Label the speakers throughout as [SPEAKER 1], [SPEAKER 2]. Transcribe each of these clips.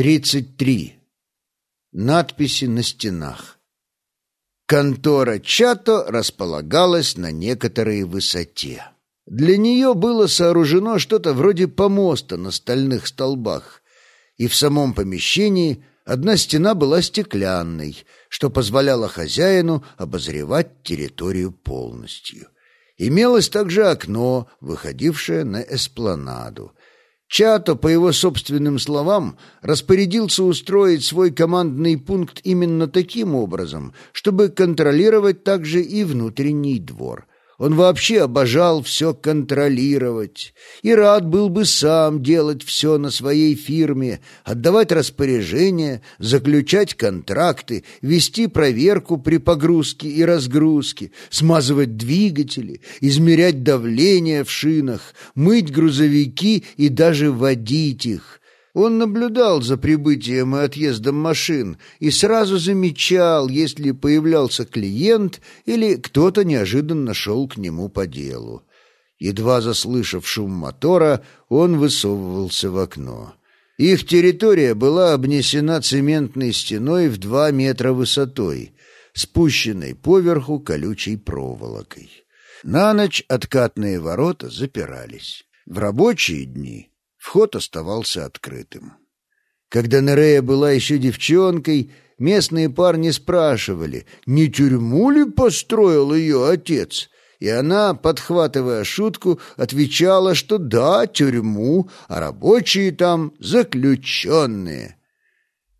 [SPEAKER 1] 33. Надписи на стенах. Контора Чато располагалась на некоторой высоте. Для нее было сооружено что-то вроде помоста на стальных столбах, и в самом помещении одна стена была стеклянной, что позволяло хозяину обозревать территорию полностью. Имелось также окно, выходившее на эспланаду, Чато, по его собственным словам, распорядился устроить свой командный пункт именно таким образом, чтобы контролировать также и внутренний двор. Он вообще обожал все контролировать и рад был бы сам делать все на своей фирме, отдавать распоряжения, заключать контракты, вести проверку при погрузке и разгрузке, смазывать двигатели, измерять давление в шинах, мыть грузовики и даже водить их. Он наблюдал за прибытием и отъездом машин и сразу замечал, если появлялся клиент или кто-то неожиданно шел к нему по делу. Едва заслышав шум мотора, он высовывался в окно. Их территория была обнесена цементной стеной в два метра высотой, спущенной поверху колючей проволокой. На ночь откатные ворота запирались. В рабочие дни Вход оставался открытым. Когда Нерея была еще девчонкой, местные парни спрашивали, не тюрьму ли построил ее отец, и она, подхватывая шутку, отвечала, что да, тюрьму, а рабочие там заключенные.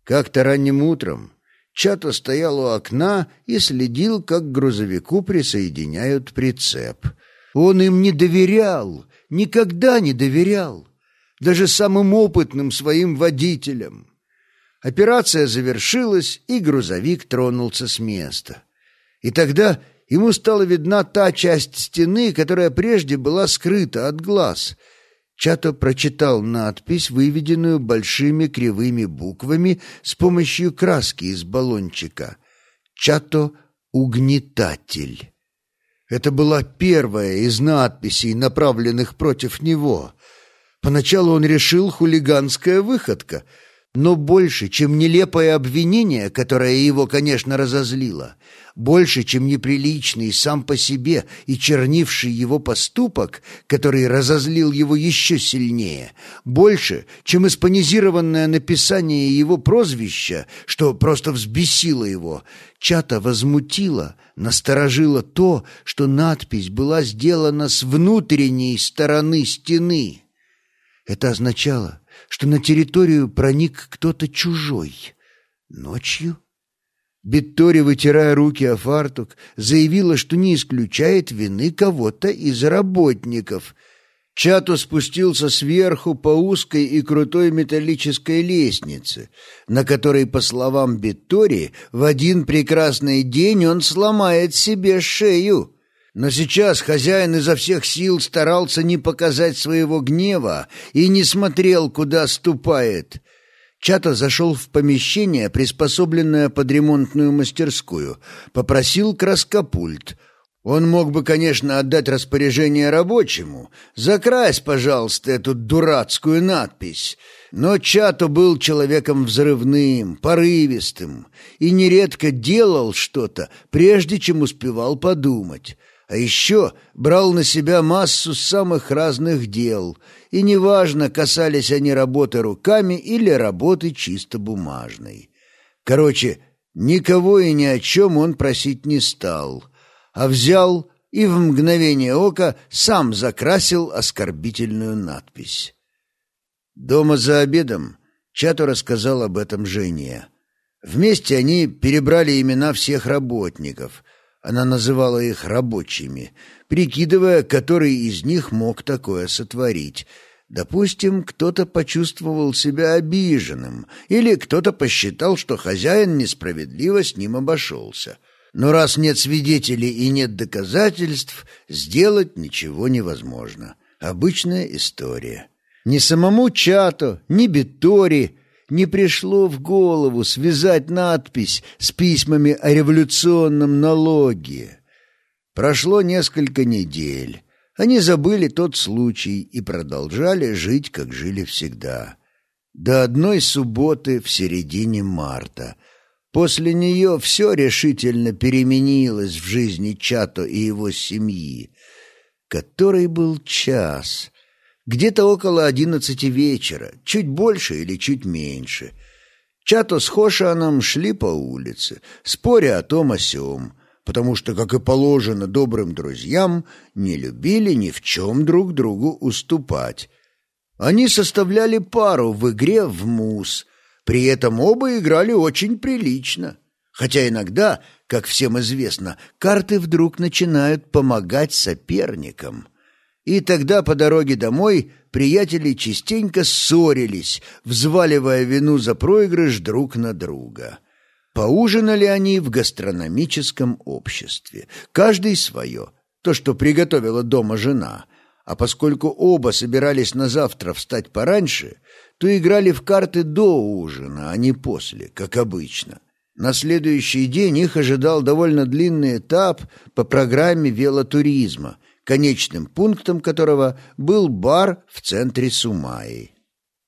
[SPEAKER 1] Как-то ранним утром Чато стоял у окна и следил, как к грузовику присоединяют прицеп. Он им не доверял, никогда не доверял даже самым опытным своим водителям. Операция завершилась, и грузовик тронулся с места. И тогда ему стала видна та часть стены, которая прежде была скрыта от глаз. Чато прочитал надпись, выведенную большими кривыми буквами с помощью краски из баллончика. «Чато — угнетатель». Это была первая из надписей, направленных против него. Поначалу он решил хулиганская выходка, но больше, чем нелепое обвинение, которое его, конечно, разозлило, больше, чем неприличный сам по себе и чернивший его поступок, который разозлил его еще сильнее, больше, чем испанизированное написание его прозвища, что просто взбесило его, Чато возмутило, насторожило то, что надпись была сделана с внутренней стороны стены. Это означало, что на территорию проник кто-то чужой. Ночью? Биттори, вытирая руки о фартук, заявила, что не исключает вины кого-то из работников. Чато спустился сверху по узкой и крутой металлической лестнице, на которой, по словам Биттори, в один прекрасный день он сломает себе шею. Но сейчас хозяин изо всех сил старался не показать своего гнева и не смотрел, куда ступает. Чато зашел в помещение, приспособленное под ремонтную мастерскую, попросил краскопульт. Он мог бы, конечно, отдать распоряжение рабочему. «Закрась, пожалуйста, эту дурацкую надпись». Но Чато был человеком взрывным, порывистым и нередко делал что-то, прежде чем успевал подумать а еще брал на себя массу самых разных дел, и неважно, касались они работы руками или работы чисто бумажной. Короче, никого и ни о чем он просить не стал, а взял и в мгновение ока сам закрасил оскорбительную надпись. Дома за обедом Чату рассказал об этом Жене. Вместе они перебрали имена всех работников — она называла их рабочими, прикидывая, который из них мог такое сотворить. Допустим, кто-то почувствовал себя обиженным, или кто-то посчитал, что хозяин несправедливо с ним обошелся. Но раз нет свидетелей и нет доказательств, сделать ничего невозможно. Обычная история. Ни самому Чато, ни Беттори не пришло в голову связать надпись с письмами о революционном налоге. Прошло несколько недель. Они забыли тот случай и продолжали жить, как жили всегда. до одной субботы в середине марта. После нее все решительно переменилось в жизни Чато и его семьи. Который был час? Где-то около одиннадцати вечера, чуть больше или чуть меньше. Чато с Хошаном шли по улице, споря о том о сём, потому что, как и положено добрым друзьям, не любили ни в чем друг другу уступать. Они составляли пару в игре в мус, при этом оба играли очень прилично. Хотя иногда, как всем известно, карты вдруг начинают помогать соперникам. И тогда по дороге домой приятели частенько ссорились, взваливая вину за проигрыш друг на друга. Поужинали они в гастрономическом обществе, каждый свое, то, что приготовила дома жена, а поскольку оба собирались на завтра встать пораньше, то играли в карты до ужина, а не после, как обычно. На следующий день их ожидал довольно длинный этап по программе велотуризма, конечным пунктом которого был бар в центре Сумаи.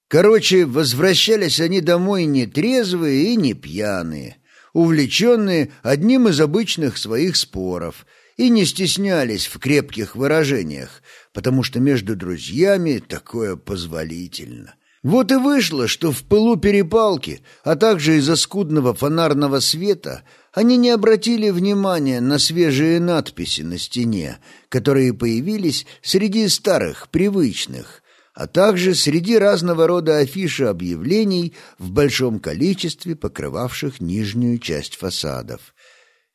[SPEAKER 1] Короче, возвращались они домой не трезвые и не пьяные, увлеченные одним из обычных своих споров и не стеснялись в крепких выражениях, потому что между друзьями такое позволительно. Вот и вышло, что в пылу перепалки, а также из-за скудного фонарного света, они не обратили внимания на свежие надписи на стене, которые появились среди старых, привычных, а также среди разного рода афиш и объявлений в большом количестве, покрывавших нижнюю часть фасадов.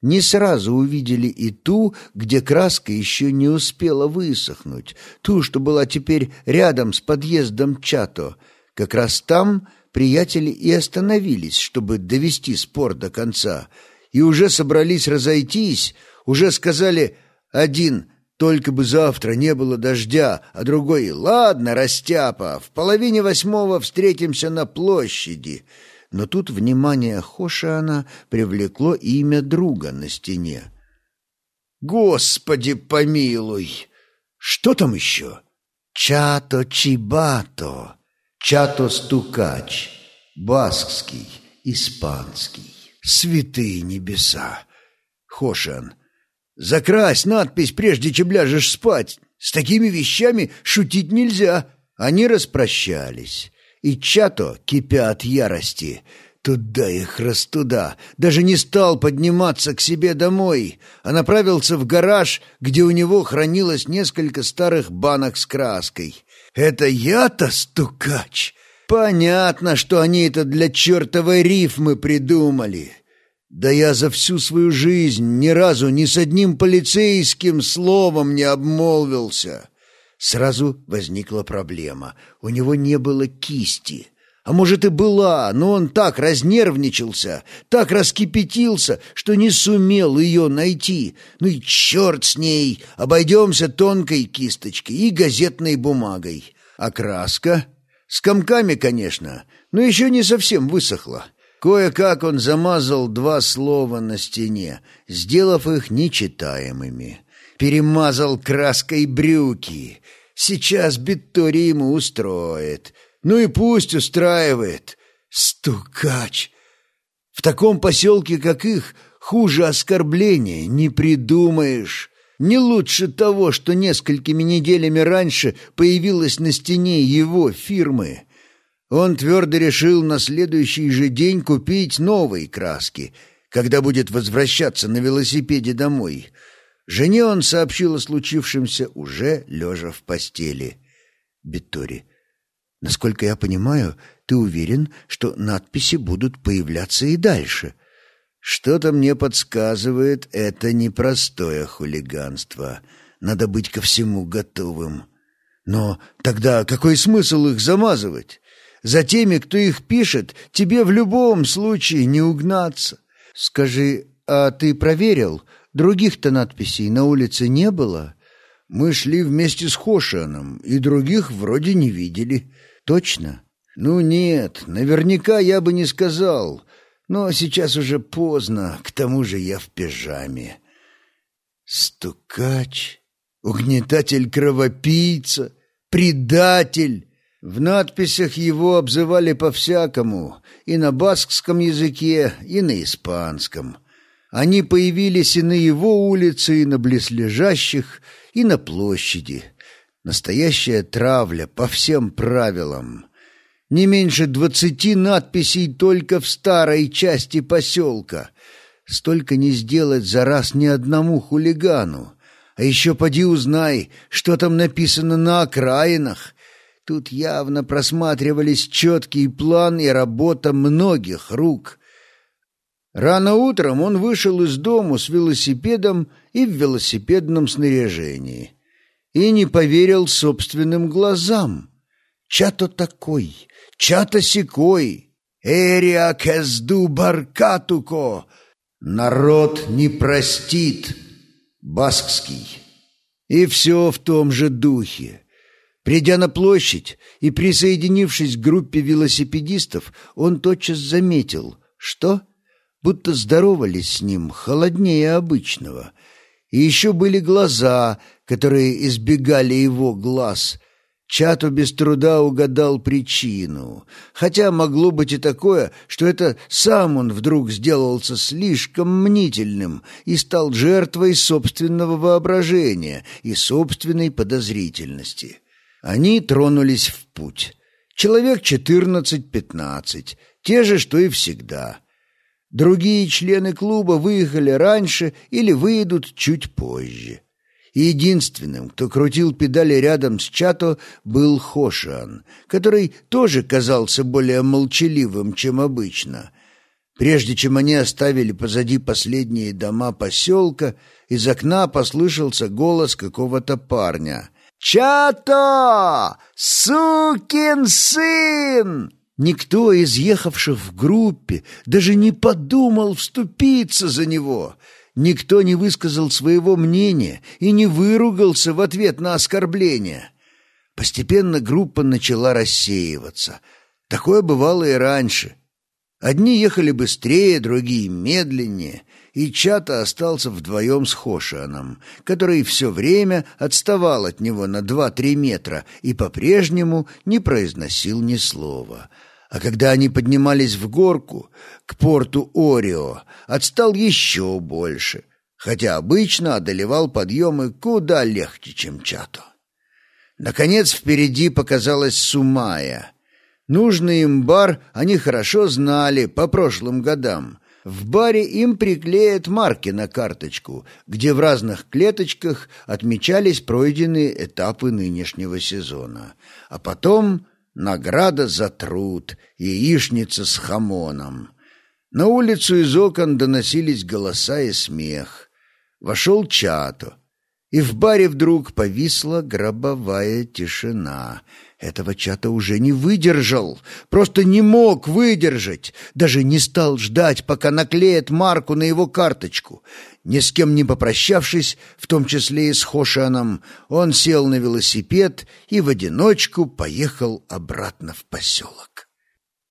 [SPEAKER 1] Не сразу увидели и ту, где краска еще не успела высохнуть, ту, что была теперь рядом с подъездом Чато. Как раз там приятели и остановились, чтобы довести спор до конца, и уже собрались разойтись, уже сказали один — только бы завтра не было дождя, а другой «Ладно, растяпа, в половине восьмого встретимся на площади». Но тут внимание Хошиана привлекло имя друга на стене. «Господи помилуй! Что там еще?» «Чато Чибато, Чато Стукач, Баскский, Испанский, святые небеса!» Хошиан Закрась надпись, прежде чем ляжешь спать. С такими вещами шутить нельзя. Они распрощались. И Чато, кипя от ярости, туда их раз туда, даже не стал подниматься к себе домой, а направился в гараж, где у него хранилось несколько старых банок с краской. «Это я-то стукач!» Понятно, что они это для чертовой рифмы придумали. Да я за всю свою жизнь ни разу ни с одним полицейским словом не обмолвился. Сразу возникла проблема. У него не было кисти. А может и была, но он так разнервничался, так раскипятился, что не сумел ее найти. Ну и черт с ней, обойдемся тонкой кисточкой и газетной бумагой. А краска? С комками, конечно, но еще не совсем высохла. Кое-как он замазал два слова на стене, сделав их нечитаемыми. Перемазал краской брюки. Сейчас Биттори ему устроит. Ну и пусть устраивает. Стукач! В таком поселке, как их, хуже оскорбления не придумаешь. Не лучше того, что несколькими неделями раньше появилась на стене его фирмы. Он твердо решил на следующий же день купить новые краски, когда будет возвращаться на велосипеде домой. Жене он сообщил о случившемся уже лежа в постели. Беттори, насколько я понимаю, ты уверен, что надписи будут появляться и дальше? Что-то мне подсказывает, это непростое хулиганство. Надо быть ко всему готовым. Но тогда какой смысл их замазывать? За теми, кто их пишет, тебе в любом случае не угнаться. Скажи, а ты проверил? Других-то надписей на улице не было? Мы шли вместе с Хошаном, и других вроде не видели. Точно? Ну нет, наверняка я бы не сказал. Но сейчас уже поздно, к тому же я в пижаме. Стукач, угнетатель-кровопийца, предатель. В надписях его обзывали по-всякому, и на баскском языке, и на испанском. Они появились и на его улице, и на близлежащих, и на площади. Настоящая травля по всем правилам. Не меньше двадцати надписей только в старой части поселка. Столько не сделать за раз ни одному хулигану. А еще поди узнай, что там написано на окраинах, Тут явно просматривались четкий план и работа многих рук. Рано утром он вышел из дому с велосипедом и в велосипедном снаряжении. И не поверил собственным глазам. Чато такой, чато сякой, эрия кезду баркатуко. Народ не простит. Баскский. И все в том же духе. Придя на площадь и присоединившись к группе велосипедистов, он тотчас заметил, что, будто здоровались с ним холоднее обычного, и еще были глаза, которые избегали его глаз. Чату без труда угадал причину, хотя могло быть и такое, что это сам он вдруг сделался слишком мнительным и стал жертвой собственного воображения и собственной подозрительности. Они тронулись в путь. Человек четырнадцать-пятнадцать, те же, что и всегда. Другие члены клуба выехали раньше или выйдут чуть позже. Единственным, кто крутил педали рядом с Чато, был Хошиан, который тоже казался более молчаливым, чем обычно. Прежде чем они оставили позади последние дома поселка, из окна послышался голос какого-то парня — «Чато! Сукин сын!» Никто из ехавших в группе даже не подумал вступиться за него. Никто не высказал своего мнения и не выругался в ответ на оскорбление. Постепенно группа начала рассеиваться. Такое бывало и раньше. Одни ехали быстрее, другие медленнее — и Чата остался вдвоем с Хошианом, который все время отставал от него на два-три метра и по-прежнему не произносил ни слова. А когда они поднимались в горку к порту Орио, отстал еще больше, хотя обычно одолевал подъемы куда легче, чем Чато. Наконец впереди показалась Сумая. Нужный им бар они хорошо знали по прошлым годам — в баре им приклеят марки на карточку, где в разных клеточках отмечались пройденные этапы нынешнего сезона. А потом награда за труд, яичница с хамоном. На улицу из окон доносились голоса и смех. Вошел Чато, и в баре вдруг повисла гробовая тишина — этого чата уже не выдержал, просто не мог выдержать, даже не стал ждать, пока наклеят марку на его карточку. Ни с кем не попрощавшись, в том числе и с Хошаном, он сел на велосипед и в одиночку поехал обратно в поселок.